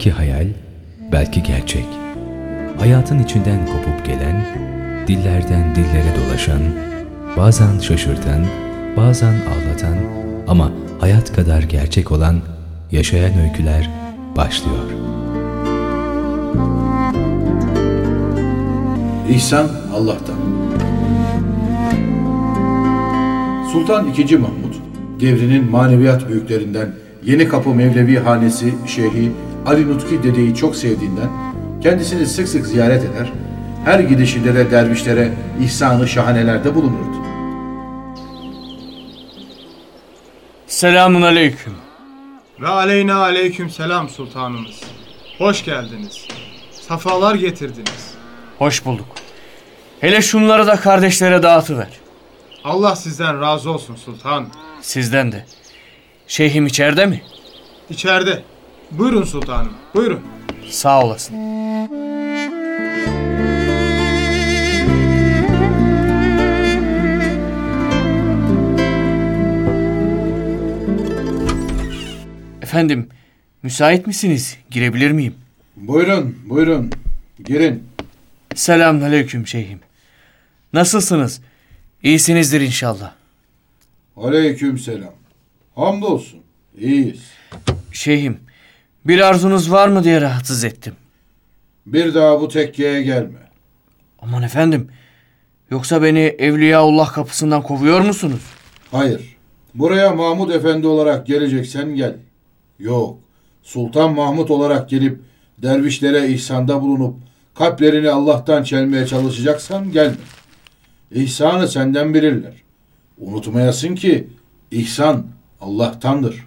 Belki hayal, belki gerçek. Hayatın içinden kopup gelen, dillerden dillere dolaşan, bazen şaşırtan, bazen ağlatan ama hayat kadar gerçek olan yaşayan öyküler başlıyor. İhsan Allah'tan. Sultan II. Mahmud, devrinin maneviyat büyüklerinden Yeni Kapı Mevlevi Hanesi Şeyhi Ali Nutki dedeyi çok sevdiğinden kendisini sık sık ziyaret eder, her gidişinde de dervişlere ihsanı şahanelerde bulunurdu. Selamun aleyküm. Ve aleyna aleyküm selam sultanımız. Hoş geldiniz. Safalar getirdiniz. Hoş bulduk. Hele şunları da kardeşlere dağıtıver. Allah sizden razı olsun sultan. Sizden de. Şeyhim içeride mi? İçeride. Buyurun sultanım, buyurun. Sağ olasın. Efendim, müsait misiniz? Girebilir miyim? Buyurun, buyurun. Girin. Selamünaleyküm şeyhim. Nasılsınız? İyisinizdir inşallah. Aleyküm selam. Hamdolsun. İyiyiz. Şeyhim, bir arzunuz var mı diye rahatsız ettim. Bir daha bu tekkeye gelme. Aman efendim, yoksa beni Evliyaullah kapısından kovuyor musunuz? Hayır. Buraya Mahmud Efendi olarak geleceksen gel. Yok. Sultan Mahmud olarak gelip dervişlere ihsanda bulunup kalplerini Allah'tan çelmeye çalışacaksan gelme. İhsanı senden bilirler. Unutmayasın ki ihsan Allah'tandır.